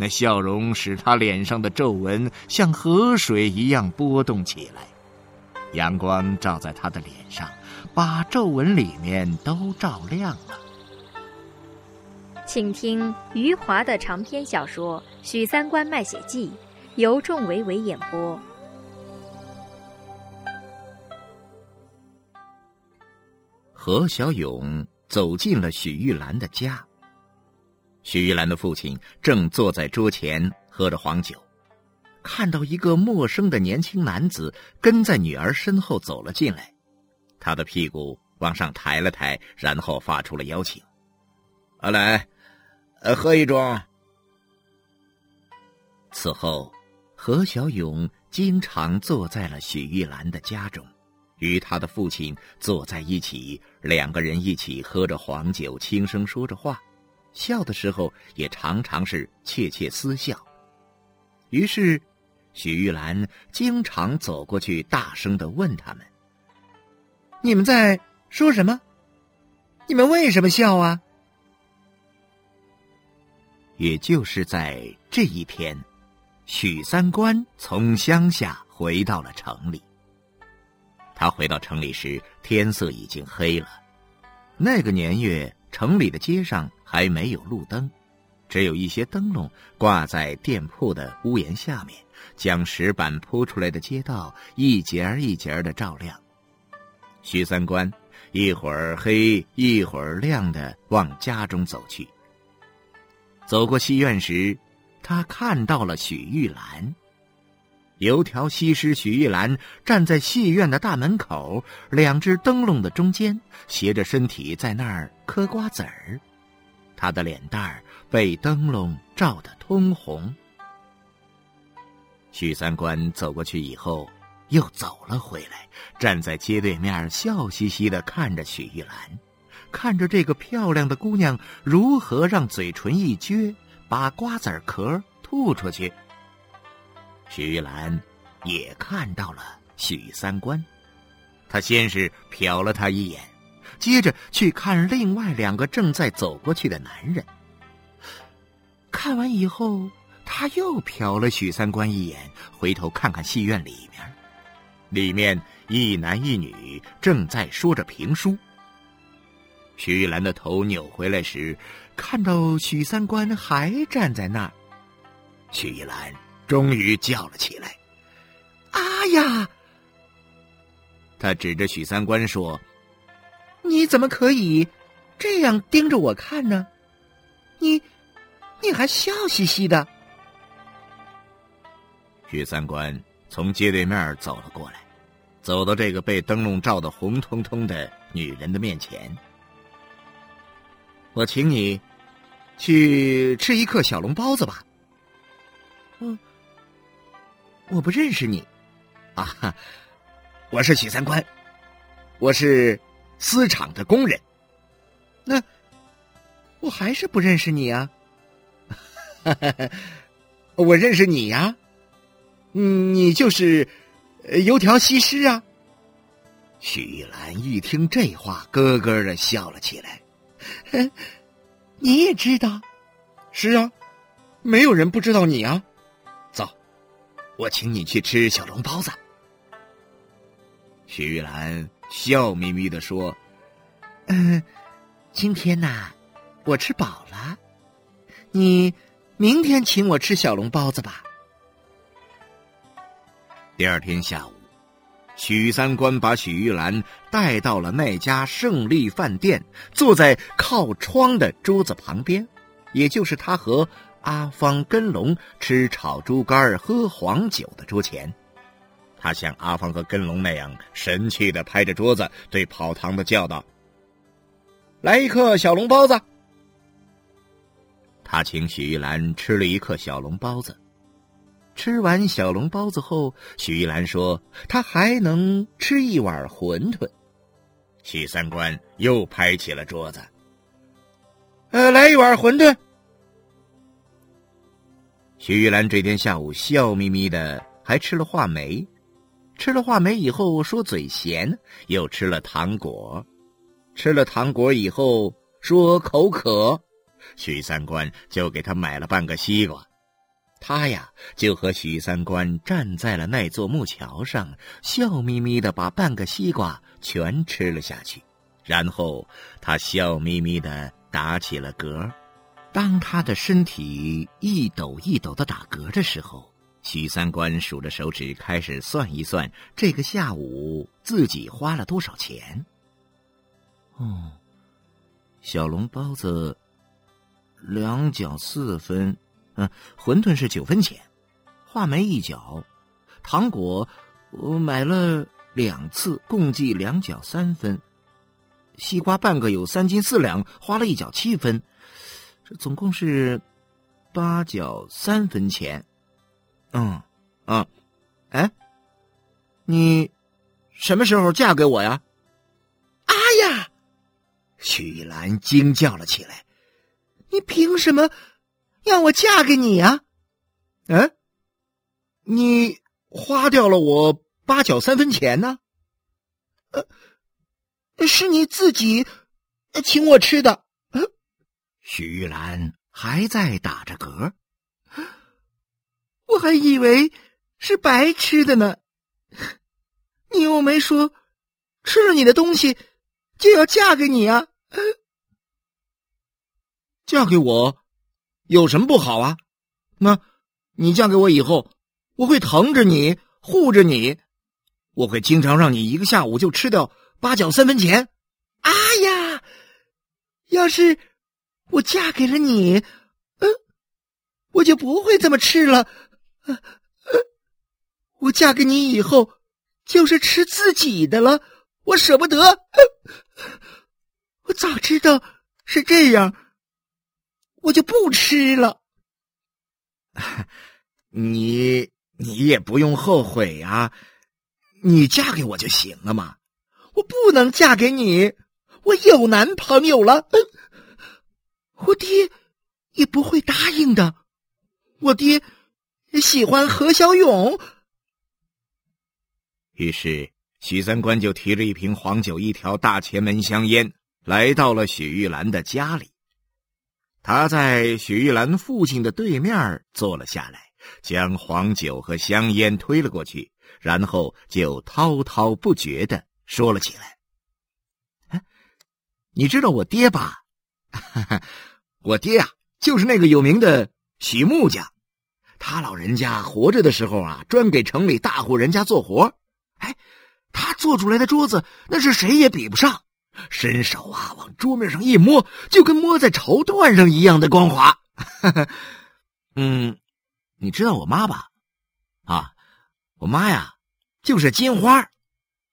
那笑容使他脸上的皱纹像河水一样波动起来。阳光照在他的脸上，把皱纹里面都照亮了。请听余华的长篇小说《许三观卖血记》，由仲维维演播。何小勇走进了许玉兰的家。许玉兰的父亲正坐在桌前喝着黄酒，看到一个陌生的年轻男子跟在女儿身后走了进来，他的屁股往上抬了抬，然后发出了邀请：“阿来，呃，喝一盅。”此后，何小勇经常坐在了许玉兰的家中。与他的父亲坐在一起，两个人一起喝着黄酒，轻声说着话，笑的时候也常常是窃窃私笑。于是，许玉兰经常走过去，大声的问他们：“你们在说什么？你们为什么笑啊？”也就是在这一天，许三观从乡下回到了城里。他回到城里时，天色已经黑了。那个年月，城里的街上还没有路灯，只有一些灯笼挂在店铺的屋檐下面，将石板铺出来的街道一节儿一节儿的照亮。徐三观一会儿黑一会儿亮的往家中走去。走过戏院时，他看到了许玉兰。油条西施许玉兰站在戏院的大门口，两只灯笼的中间，斜着身体在那儿嗑瓜子儿。他的脸蛋儿被灯笼照得通红。许三观走过去以后，又走了回来，站在街对面，笑嘻嘻的看着许玉兰，看着这个漂亮的姑娘如何让嘴唇一撅，把瓜子壳吐出去。许玉兰也看到了许三观，他先是瞟了他一眼，接着去看另外两个正在走过去的男人。看完以后，他又瞟了许三观一眼，回头看看戏院里面，里面一男一女正在说着评书。许玉兰的头扭回来时，看到许三观还站在那儿，许玉兰。终于叫了起来：“啊呀！”他指着许三观说：“你怎么可以这样盯着我看呢？你，你还笑嘻嘻的。”许三观从街对面走了过来，走到这个被灯笼照得红彤彤的女人的面前。“我请你去吃一客小笼包子吧。”“嗯。”我不认识你，啊，我是许三观，我是丝厂的工人。那我还是不认识你啊！我认识你呀，你就是油条西施啊！许玉兰一听这话，咯咯的笑了起来。你也知道？是啊，没有人不知道你啊。走我请你去吃小笼包子。许玉兰笑眯眯的说：“嗯，今天呐，我吃饱了。你明天请我吃小笼包子吧。”第二天下午，许三观把许玉兰带到了那家胜利饭店，坐在靠窗的桌子旁边，也就是他和。阿芳跟龙吃炒猪肝喝黄酒的桌前，他像阿芳和根龙那样神气的拍着桌子，对跑堂的叫道：“来一客小笼包子。”他请许玉兰吃了一客小笼包子，吃完小笼包子后，许玉兰说：“她还能吃一碗馄饨。”许三观又拍起了桌子：“呃，来一碗馄饨。”许玉兰这天下午笑眯眯的，还吃了话梅。吃了话梅以后，说嘴咸，又吃了糖果。吃了糖果以后，说口渴，许三观就给他买了半个西瓜。他呀，就和许三观站在了那座木桥上，笑眯眯的把半个西瓜全吃了下去。然后他笑眯眯的打起了嗝。当他的身体一抖一抖的打嗝的时候，许三观数着手指，开始算一算这个下午自己花了多少钱。哦，小笼包子两角四分，嗯，馄饨是九分钱，话梅一角，糖果我买了两次，共计两角三分，西瓜半个有三斤四两，花了一角七分。这总共是八角三分钱，嗯，啊，哎，你什么时候嫁给我呀？啊呀！许玉兰惊叫了起来：“你凭什么要我嫁给你呀？嗯，你花掉了我八角三分钱呢？呃，是你自己请我吃的。”许玉兰还在打着嗝，我还以为是白吃的呢。你又没说吃了你的东西就要嫁给你啊？嫁给我有什么不好啊？那，你嫁给我以后，我会疼着你，护着你，我会经常让你一个下午就吃掉八角三分钱。啊呀，要是……我嫁给了你，嗯，我就不会这么吃了。我嫁给你以后，就是吃自己的了。我舍不得。我早知道是这样，我就不吃了。你你也不用后悔啊，你嫁给我就行了嘛。我不能嫁给你，我有男朋友了。我爹也不会答应的。我爹喜欢何小勇。于是许三观就提着一瓶黄酒、一条大前门香烟，来到了许玉兰的家里。他在许玉兰父亲的对面坐了下来，将黄酒和香烟推了过去，然后就滔滔不绝的说了起来：“你知道我爹吧？”。我爹呀，就是那个有名的许木匠，他老人家活着的时候啊，专给城里大户人家做活。哎，他做出来的桌子那是谁也比不上，伸手啊往桌面上一摸，就跟摸在绸缎上一样的光滑。嗯，你知道我妈吧？啊，我妈呀，就是金花。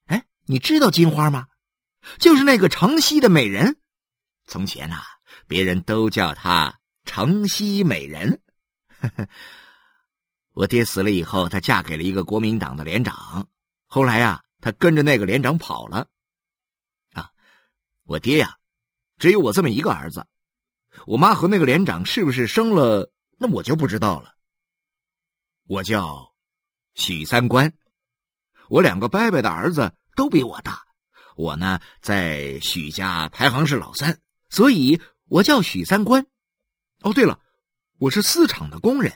哎，你知道金花吗？就是那个城西的美人。从前呐。别人都叫她城西美人。我爹死了以后，她嫁给了一个国民党的连长。后来呀，她跟着那个连长跑了。啊，我爹呀，只有我这么一个儿子。我妈和那个连长是不是生了？那我就不知道了。我叫许三观，我两个伯伯的儿子都比我大。我呢，在许家排行是老三，所以。我叫许三观，哦，对了，我是丝厂的工人。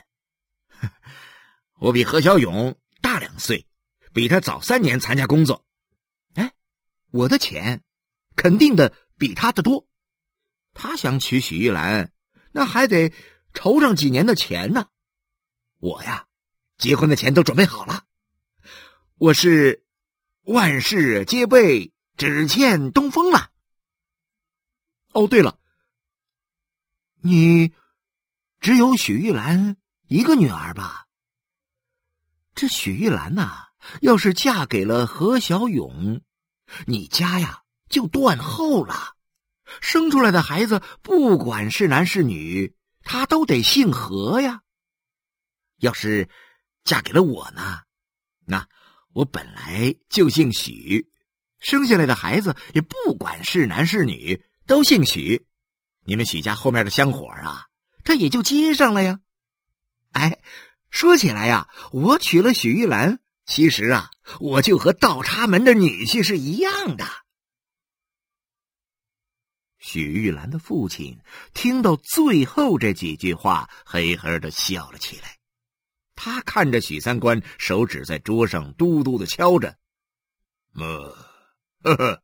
我比何小勇大两岁，比他早三年参加工作。哎，我的钱肯定的比他的多。他想娶许玉兰，那还得筹上几年的钱呢。我呀，结婚的钱都准备好了。我是万事皆备，只欠东风了。哦，对了。你只有许玉兰一个女儿吧？这许玉兰呐，要是嫁给了何小勇，你家呀就断后了。生出来的孩子，不管是男是女，他都得姓何呀。要是嫁给了我呢。那我本来就姓许，生下来的孩子也不管是男是女，都姓许。你们许家后面的香火啊，他也就接上了呀。哎，说起来呀，我娶了许玉兰，其实啊，我就和倒插门的女婿是一样的。许玉兰的父亲听到最后这几句话，嘿嘿的笑了起来。他看着许三观，手指在桌上嘟嘟的敲着。呃，呵呵，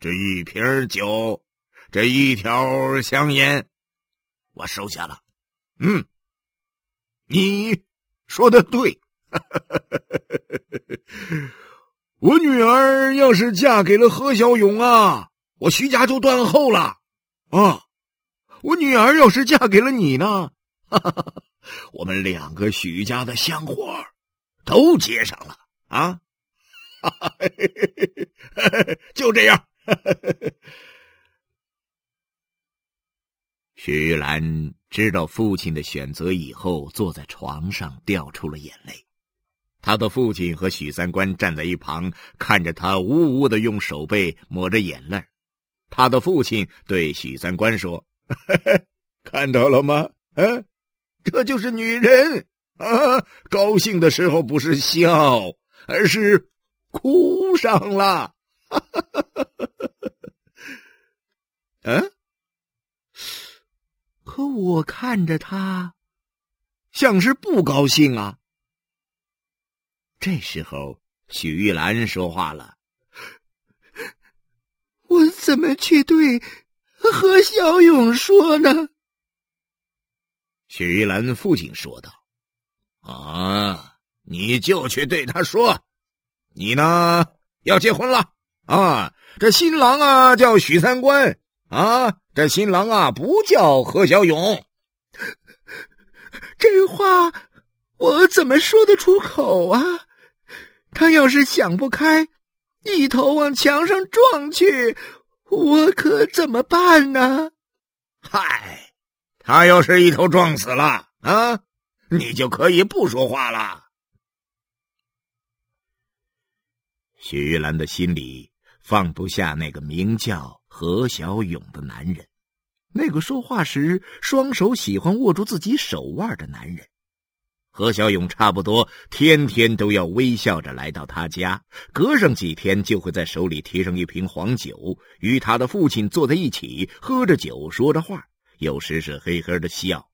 这一瓶酒，这一条香烟，我收下了。嗯，你说的对。我女儿要是嫁给了何小勇啊！我徐家就断后了，啊！我女儿要是嫁给了你呢，我们两个许家的香火都接上了啊！就这样。徐玉兰知道父亲的选择以后，坐在床上掉出了眼泪。他的父亲和许三观站在一旁，看着他呜呜的用手背抹着眼泪。他的父亲对许三观说：“ 看到了吗？嗯，这就是女人啊！高兴的时候不是笑，而是哭上了。嗯，可我看着他，像是不高兴啊。”这时候，许玉兰说话了。我怎么去对何小勇说呢？许玉兰父亲说道：“啊，你就去对他说，你呢要结婚了啊！这新郎啊叫许三观啊，这新郎啊不叫何小勇。这话我怎么说得出口啊？他要是想不开。”一头往墙上撞去，我可怎么办呢？嗨，他要是一头撞死了啊，你就可以不说话了。许玉兰的心里放不下那个名叫何小勇的男人，那个说话时双手喜欢握住自己手腕的男人。何小勇差不多天天都要微笑着来到他家，隔上几天就会在手里提上一瓶黄酒，与他的父亲坐在一起，喝着酒，说着话，有时是嘿嘿的笑。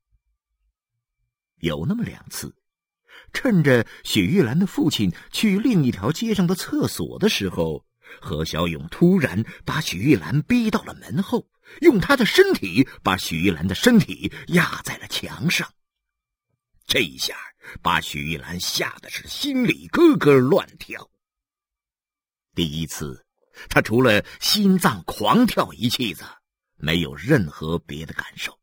有那么两次，趁着许玉兰的父亲去另一条街上的厕所的时候，何小勇突然把许玉兰逼到了门后，用他的身体把许玉兰的身体压在了墙上。这一下。把许玉兰吓得是心里咯咯乱跳。第一次，他除了心脏狂跳一气子，没有任何别的感受。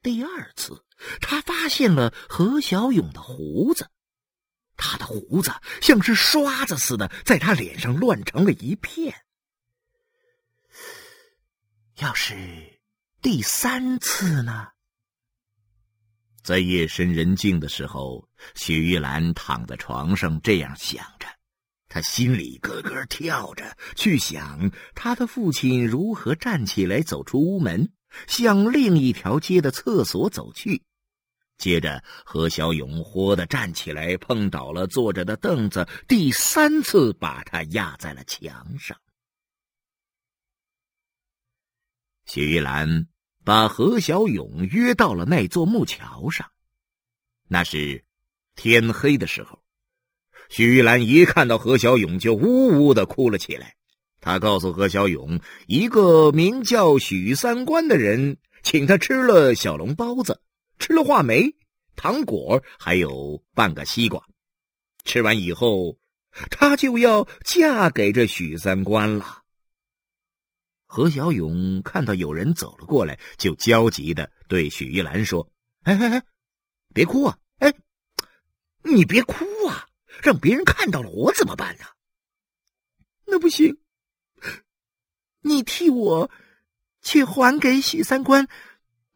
第二次，他发现了何小勇的胡子，他的胡子像是刷子似的，在他脸上乱成了一片。要是第三次呢？在夜深人静的时候，许玉兰躺在床上这样想着，她心里咯咯跳着，去想她的父亲如何站起来走出屋门，向另一条街的厕所走去。接着，何小勇豁地站起来，碰倒了坐着的凳子，第三次把他压在了墙上。许玉兰。把何小勇约到了那座木桥上，那是天黑的时候。许玉兰一看到何小勇，就呜呜的哭了起来。他告诉何小勇，一个名叫许三观的人请他吃了小笼包子，吃了话梅、糖果，还有半个西瓜。吃完以后，她就要嫁给这许三观了。何小勇看到有人走了过来，就焦急的对许玉兰说：“哎哎哎，别哭啊！哎，你别哭啊！让别人看到了我怎么办呢？那不行，你替我去还给许三观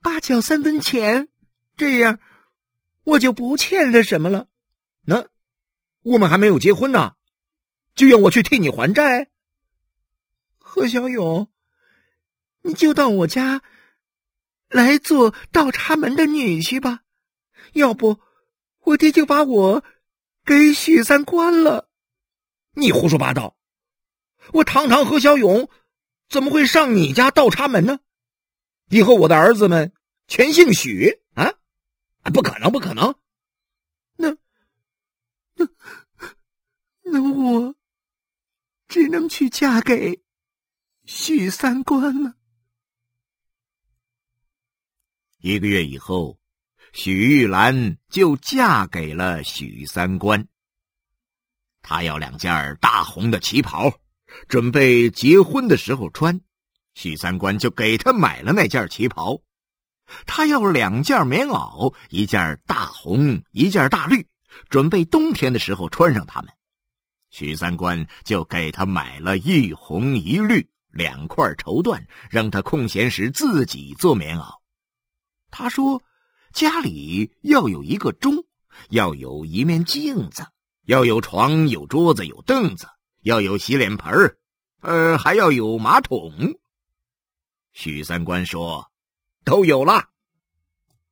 八角三分钱，这样我就不欠他什么了。”那我们还没有结婚呢，就让我去替你还债？何小勇，你就到我家来做倒插门的女婿吧，要不我爹就把我给许三观了。你胡说八道！我堂堂何小勇怎么会上你家倒插门呢？以后我的儿子们全姓许！不可能，不可能！那那那我只能去嫁给许三观了。一个月以后，许玉兰就嫁给了许三观。她要两件大红的旗袍，准备结婚的时候穿。许三观就给她买了那件旗袍。他要两件棉袄，一件大红，一件大绿，准备冬天的时候穿上它们。许三观就给他买了一红一绿两块绸缎，让他空闲时自己做棉袄。他说：“家里要有一个钟，要有一面镜子，要有床，有桌子，有凳子，要有洗脸盆，呃，还要有马桶。”许三观说。都有了。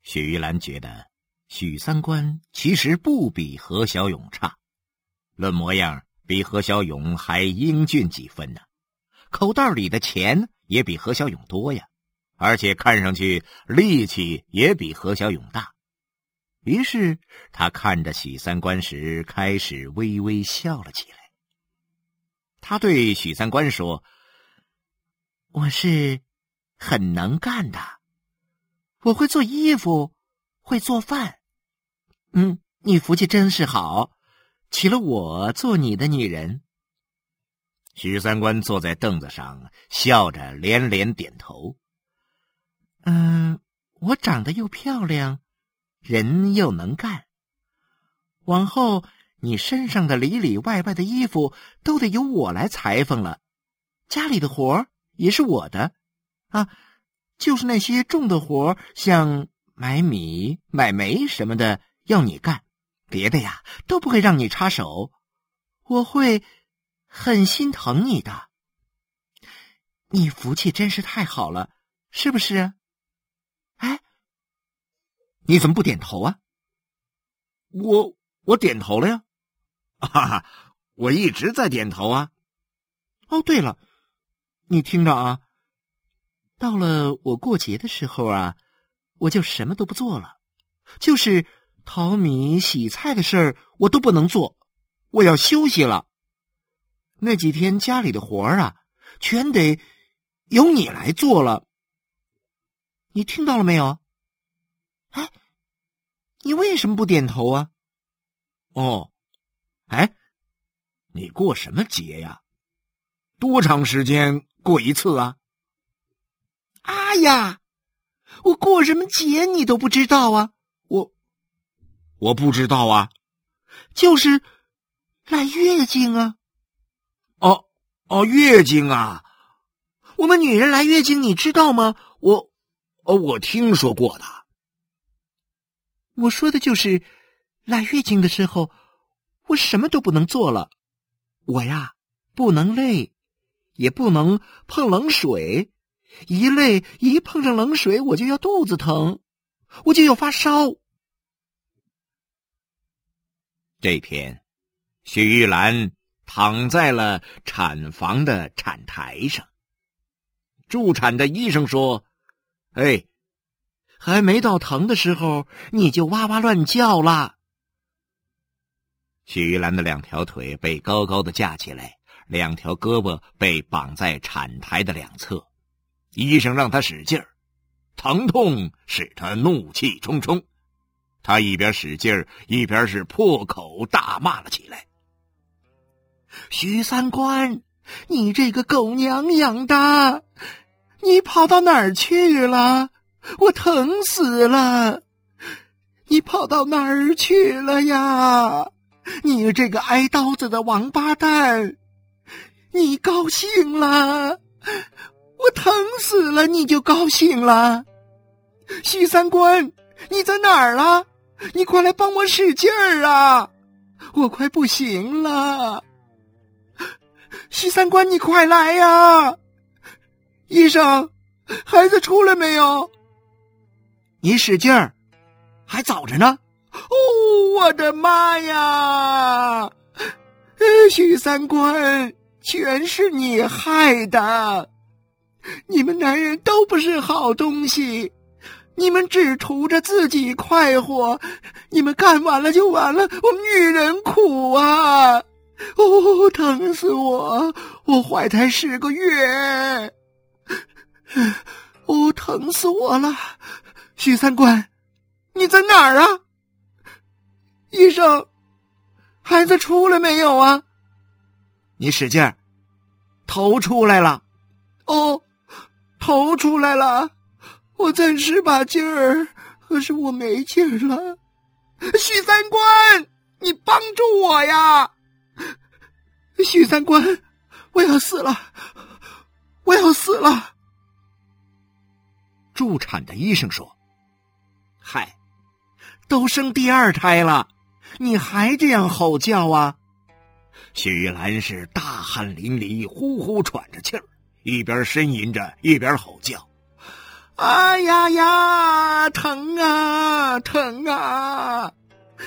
许玉兰觉得许三观其实不比何小勇差，论模样比何小勇还英俊几分呢，口袋里的钱也比何小勇多呀，而且看上去力气也比何小勇大。于是他看着许三观时，开始微微笑了起来。他对许三观说：“我是很能干的。”我会做衣服，会做饭。嗯，你福气真是好，娶了我做你的女人。许三观坐在凳子上，笑着连连点头。嗯，我长得又漂亮，人又能干。往后你身上的里里外外的衣服都得由我来裁缝了，家里的活也是我的啊。就是那些重的活，像买米、买煤什么的，要你干，别的呀都不会让你插手。我会很心疼你的。你福气真是太好了，是不是？哎，你怎么不点头啊？我我点头了呀，哈哈，我一直在点头啊。哦，对了，你听着啊。到了我过节的时候啊，我就什么都不做了，就是淘米、洗菜的事儿我都不能做，我要休息了。那几天家里的活儿啊，全得由你来做了。你听到了没有？哎，你为什么不点头啊？哦，哎，你过什么节呀？多长时间过一次啊？哎呀，我过什么节你都不知道啊！我我不知道啊，就是来月经啊！哦哦，月经啊！我们女人来月经，你知道吗？我哦，我听说过的。我说的就是来月经的时候，我什么都不能做了。我呀，不能累，也不能碰冷水。一累，一碰上冷水，我就要肚子疼，我就要发烧。这天，许玉兰躺在了产房的产台上。助产的医生说：“哎，还没到疼的时候，你就哇哇乱叫了。”许玉兰的两条腿被高高的架起来，两条胳膊被绑在产台的两侧。医生让他使劲儿，疼痛使他怒气冲冲。他一边使劲儿，一边是破口大骂了起来：“徐三观，你这个狗娘养的，你跑到哪儿去了？我疼死了！你跑到哪儿去了呀？你这个挨刀子的王八蛋！你高兴了？”我疼死了，你就高兴了。许三观，你在哪儿啊？你快来帮我使劲儿啊！我快不行了。许三观，你快来呀！医生，孩子出来没有？你使劲儿，还早着呢。哦，我的妈呀！许三观，全是你害的！你们男人都不是好东西，你们只图着自己快活，你们干完了就完了，我们女人苦啊！哦，疼死我！我怀胎十个月，哦，疼死我了！许三观，你在哪儿啊？医生，孩子出来没有啊？你使劲儿，头出来了。哦，头出来了。我再使把劲儿，可是我没劲儿了。许三观，你帮助我呀！许三观，我要死了，我要死了。助产的医生说：“嗨，都生第二胎了，你还这样吼叫啊？”许兰是大汗淋漓，呼呼喘着气儿，一边呻吟着，一边吼叫：“哎呀呀，疼啊，疼啊！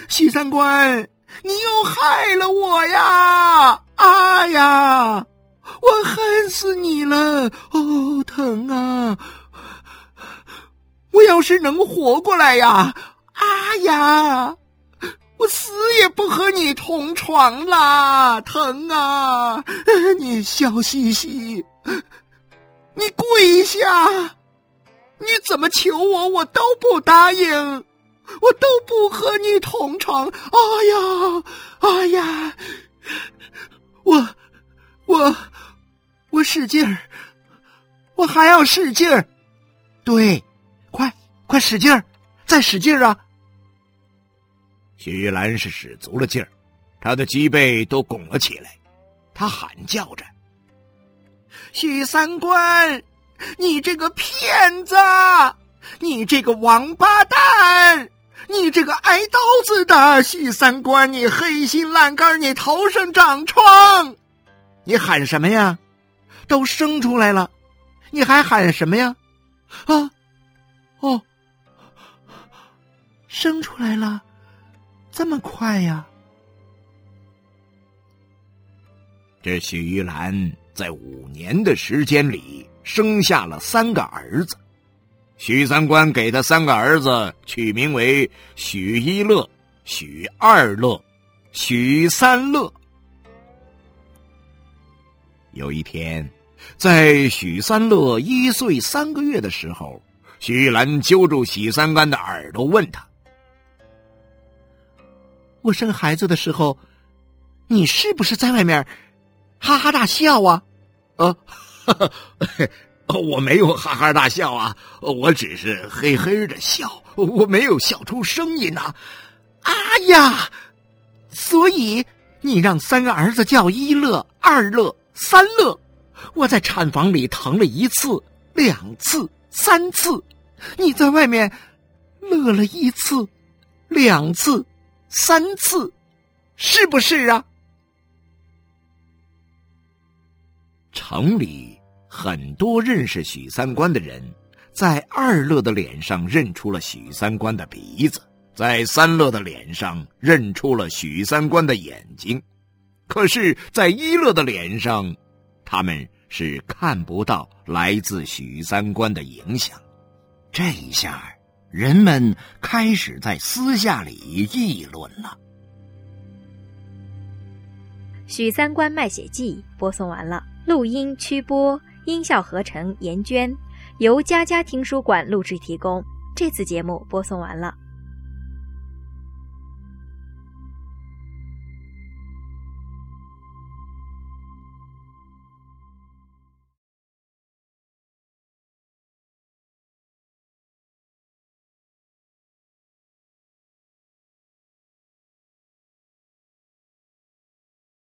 许三观，你又害了我呀！啊呀，我恨死你了！哦，疼啊！我要是能活过来呀，啊呀！”我死也不和你同床啦，疼啊！你笑嘻嘻，你跪下，你怎么求我，我都不答应，我都不和你同床。哎呀，哎呀，我，我，我使劲儿，我还要使劲儿，对，快快使劲儿，再使劲儿啊！许兰是使足了劲儿，他的脊背都拱了起来，她喊叫着：“许三观，你这个骗子，你这个王八蛋，你这个挨刀子的许三观，你黑心烂肝，你头上长疮，你喊什么呀？都生出来了，你还喊什么呀？啊，哦，生出来了。”这么快呀！这许玉兰在五年的时间里生下了三个儿子，许三观给他三个儿子取名为许一乐、许二乐、许三乐。有一天，在许三乐一岁三个月的时候，许玉兰揪住许三观的耳朵，问他。我生孩子的时候，你是不是在外面哈哈大笑啊？啊，哈 哈我没有哈哈大笑啊，我只是嘿嘿的笑，我没有笑出声音呐。啊呀！所以你让三个儿子叫一乐、二乐、三乐，我在产房里疼了一次、两次、三次，你在外面乐了一次、两次。三次，是不是啊？城里很多认识许三观的人，在二乐的脸上认出了许三观的鼻子，在三乐的脸上认出了许三观的眼睛，可是，在一乐的脸上，他们是看不到来自许三观的影响。这一下。人们开始在私下里议论了。《许三观卖血记》播送完了，录音、曲播、音效合成严娟，由佳佳听书馆录制提供。这次节目播送完了。